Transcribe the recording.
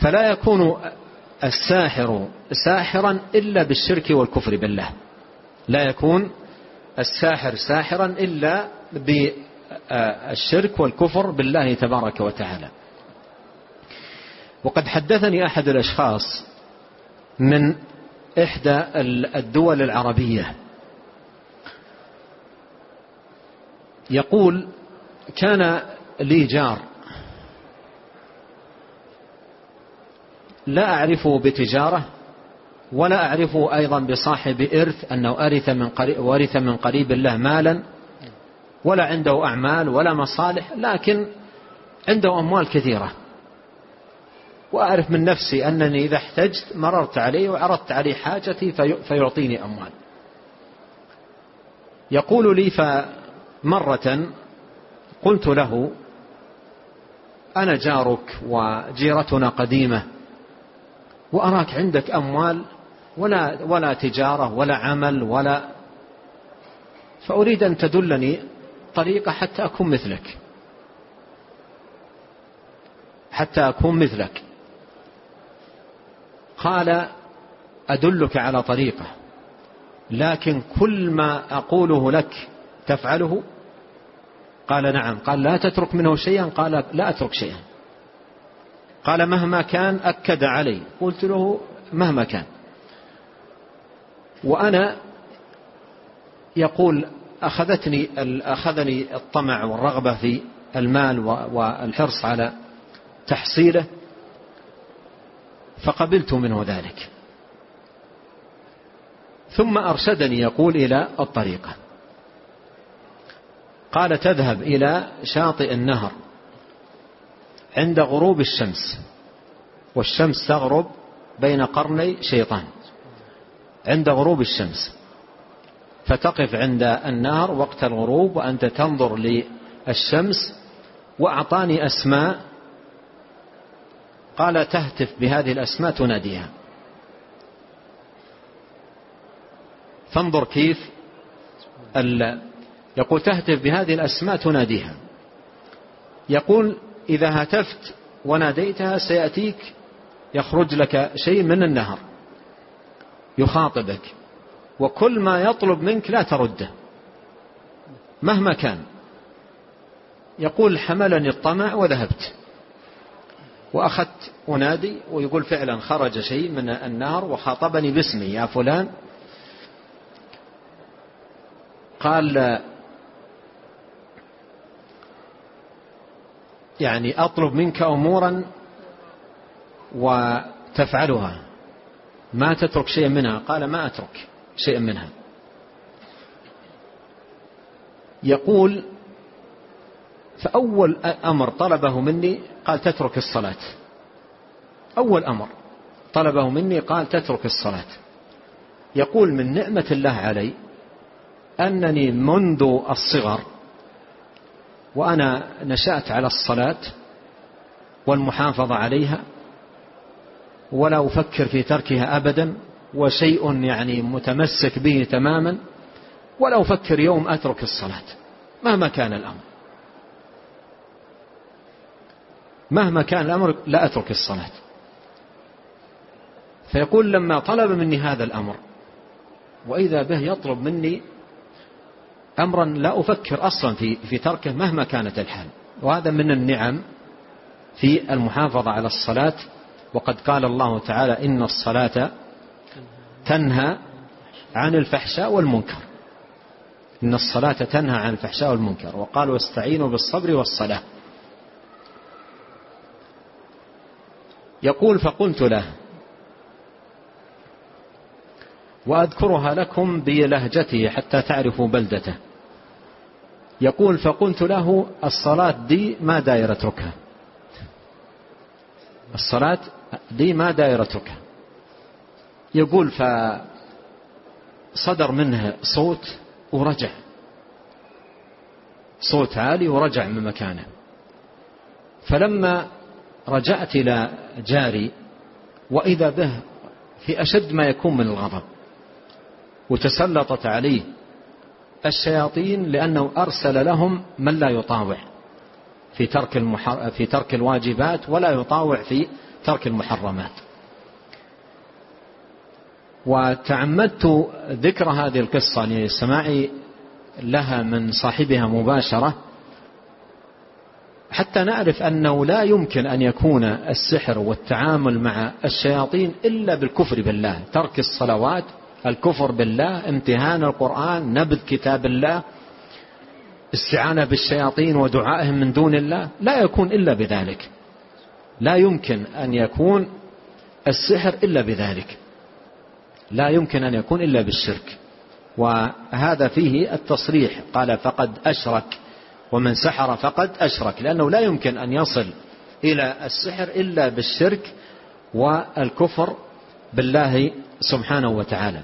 فلا يكون الساحر ساحرا إلا بالشرك والكفر بالله. لا يكون الساحر ساحرا إلا بالشرك والكفر بالله تبارك وتعالى. وقد حدثني أحد الأشخاص من إحدى الدول العربية يقول كان لي جار لا أعرفه بتجارة ولا أعرفه أيضا بصاحب إرث أنه أرث من قريب, ورث من قريب الله مالا ولا عنده أعمال ولا مصالح لكن عنده أموال كثيرة. وأعرف من نفسي أنني إذا احتجت مررت عليه وعرضت عليه حاجتي فيعطيني أموال. يقول لي فمرة قلت له أنا جارك وجيرتنا قديمة وأراك عندك أموال ولا, ولا تجارة ولا عمل ولا فأريد أن تدلني طريقة حتى أكون مثلك. حتى أكون مثلك. قال أدلك على طريقة. لكن كل ما أقوله لك تفعله؟ قال نعم. قال لا تترك منه شيئا؟ قال لا أترك شيئا. قال مهما كان أكد علي. قلت له مهما كان. وأنا يقول أخذتني أخذني الطمع والرغبة في المال والحرص على تحصيله فقبلت منه ذلك. ثم أرشدني يقول إلى الطريقة. قال تذهب إلى شاطئ النهر. عند غروب الشمس. والشمس تغرب بين قرني شيطان. عند غروب الشمس. فتقف عند النهر وقت الغروب وأنت تنظر للشمس وأعطاني أسماء قال تهتف بهذه الأسماء تناديها. فانظر كيف يقول تهتف بهذه الأسماء تناديها. يقول إذا هتفت وناديتها سيأتيك يخرج لك شيء من النهر يخاطبك وكل ما يطلب منك لا ترده مهما كان. يقول حملني الطمع وذهبت. وأخذت أنادي ويقول فعلا خرج شيء من النهر وخاطبني باسمي يا فلان. قال يعني أطلب منك أمورا وتفعلها. ما تترك شيئا منها. قال ما أترك شيئا منها. يقول فأول أمر طلبه مني قال تترك الصلاة. أول أمر طلبه مني قال تترك الصلاة. يقول من نعمة الله علي أنني منذ الصغر وأنا نشأت على الصلاة والمحافظة عليها ولا أفكر في تركها أبدا وشيء يعني متمسك به تماما ولا أفكر يوم أترك الصلاة مهما كان الأمر. مهما كان الأمر لا أترك الصلاة. فيقول لما طلب مني هذا الأمر وإذا به يطلب مني أمرا لا أفكر أصلا في, في تركه مهما كانت الحال. وهذا من النعم في المحافظة على الصلاة. وقد قال الله تعالى إن الصلاة تنهى عن الفحشاء والمنكر. إن الصلاة تنهى عن الفحشاء والمنكر. وقال واستعينوا بالصبر والصلاة. يقول فقلت له وأذكرها لكم بلهجته حتى تعرفوا بلدته. يقول فقلت له الصلاة دي ما داير اتركها الصلاة دي ما داير اتركها يقول فصدر منه صوت ورجع. صوت عالي ورجع من مكانه. فلما رجعت إلى جاري وإذا به في أشد ما يكون من الغضب وتسلطت عليه الشياطين لأنه أرسل لهم من لا يطاوع في ترك, المحر... في ترك الواجبات ولا يطاوع في ترك المحرمات. وتعمدت ذكر هذه القصة لسماعي لها من صاحبها مباشرة حتى نعرف أنه لا يمكن أن يكون السحر والتعامل مع الشياطين إلا بالكفر بالله ترك الصلوات الكفر بالله امتهان القرآن نبذ كتاب الله استعانة بالشياطين ودعائهم من دون الله لا يكون إلا بذلك. لا يمكن أن يكون السحر إلا بذلك. لا يمكن أن يكون إلا بالشرك. وهذا فيه التصريح قال فقد أشرك ومن سحر فقد أشرك. لأنه لا يمكن أن يصل إلى السحر إلا بالشرك والكفر بالله سبحانه وتعالى.